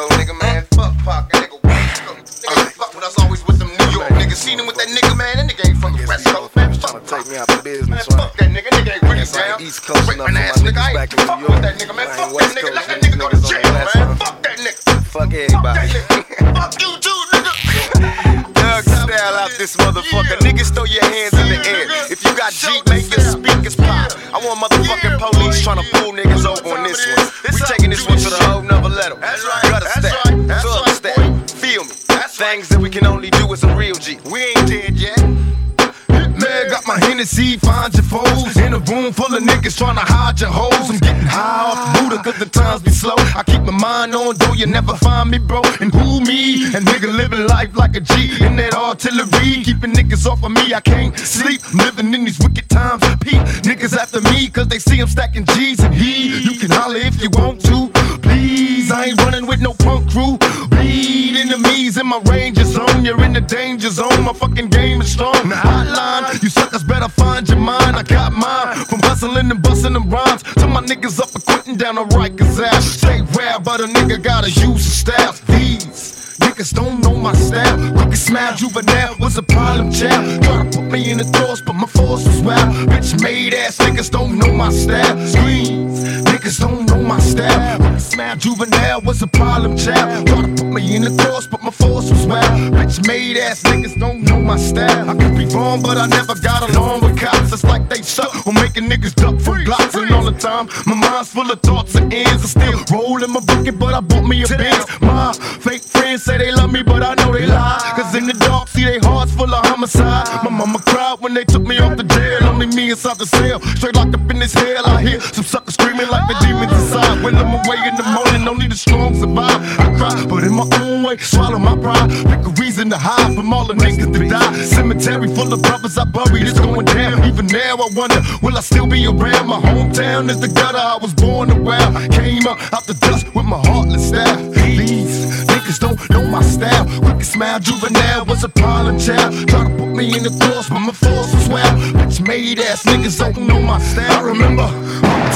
Coast nigga, man. Fuck Pac, nigga. West Coast. Nigga, fuck with us always with them New York niggas. Seen him with that nigga, man. That nigga ain't from the West Coast, man. Fuck take me out of Man, business, fuck that nigga. Nigga ain't really Guess I ain't down. East Coast enough for my niggas back in fuck New with York. that nigga, man. Fuck that nigga. Let that nigga go to jail, man. Fuck that nigga. Fuck Fuck everybody. Fuck you too, nigga. Doug style out this motherfucker. Niggas throw your hands in the air. If you got Jeep, make your speakers pop. I want motherfucking police trying to pull niggas over on this one. We taking this one to the That's right. Gutter That's style, right. That's thug right, style. boy. Feel me. That's Things that we can only do with some real G. We ain't dead yet. Man, got my Hennessy, find your foes. In a room full of niggas trying to hide your hoes. I'm getting high off Buddha cause the times be slow. I keep my mind on, though you never find me, bro. And who me? And nigga living life like a G. In that artillery, keeping niggas off of me. I can't sleep, living in these wicked times. Pete, niggas after me cause they see I'm stacking G's and he. You can holler if you want to. With no punk crew. Bleed enemies in my ranger zone. You're in the danger zone. My fucking game is strong. The hotline, you suckers better find your mind. I got mine from hustling and busting them rhymes. To my niggas up and quitting down the Rikers ass. Stay rare, but a nigga gotta use the staff. These. Niggas don't know my style. Crooked smile, juvenile was a problem child. Try to put me in the doors, but my force was wild. Bitch made ass niggas don't know my style. Screens, niggas don't know my style. Smile, juvenile was a problem child. Try to put me in the cross, but my force was wild. Bitch made ass niggas don't know my style. I could be wrong, but I never got along with cops. It's like they suck on making niggas duck from glocks. And all the time, my mind's full of thoughts and ends. I still rolling my bucket, but I bought me a Benz. My fake friends say they love me, but I know they lie. Cause in the dark, see they hearts full of homicide. My mama cried when they took me off Only me inside the cell. Straight locked up in this hell. I hear some suckers screaming like the demons inside. When I'm away in the morning, only the strong survive. I cry, but in my own way, swallow my pride. Pick a reason to hide from all the niggas that die. Cemetery full of brothers I buried, it's going down. Even now, I wonder, will I still be around? My hometown is the gutter I was born around. Came up out the dust with my heartless style. These niggas don't know my style. Quick smile, juvenile was a problem child. Try to put me in the cross, but my force wild. Bitch made ass niggas don't know my style. I remember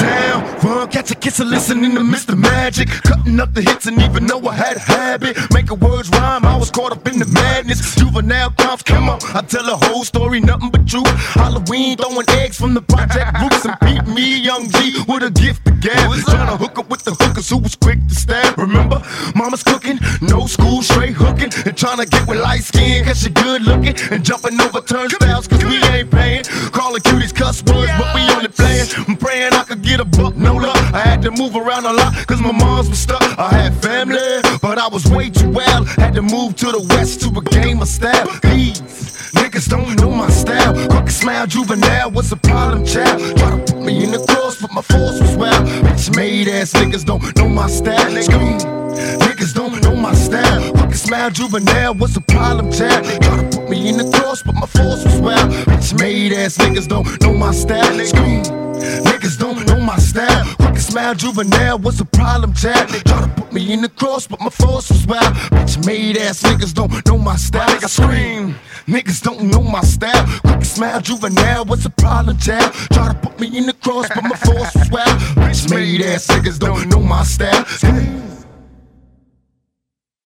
down, run, catch a kiss, and listening to Mr. Magic. Cutting up the hits, and even though I had a habit, making words rhyme, I was caught up in the madness. Juvenile crimes, come on, I tell a whole story, nothing but truth. Halloween, throwing eggs from the project roots, and beat me, young G, with a gift to gab. Trying to hook up with the hookers who was quick to stab. Remember, mama's cooking, and trying to get with light skin, cause she good looking, and jumping over turnstiles, cause we ain't paying. Calling cuties cuss words, but we only playing. I'm praying I could get a buck, no luck. I had to move around a lot, cause my moms was stuck. I had family, but I was way too wild. Had to move to the west to a game of style. These niggas don't know my style. Crooked smile, juvenile what's the problem child. Try to put me in the cross, but my force was wild. Bitch made ass niggas don't know my style. Niggas don't know my style. Smile, juvenile What's a problem child. Try to put me in the cross, but my force was wild. Bitch made ass niggas don't know my style. Scream. Niggas don't know my style. Crooked smile, juvenile What's a problem child. Try to put me in the cross, but my force was wild. Bitch made ass niggas don't know my style. I scream. Niggas don't know my style. Crooked smile, juvenile What's a problem child. Try to put me in the cross, but my force was wild. Bitch made ass niggas don't know my style. Scream.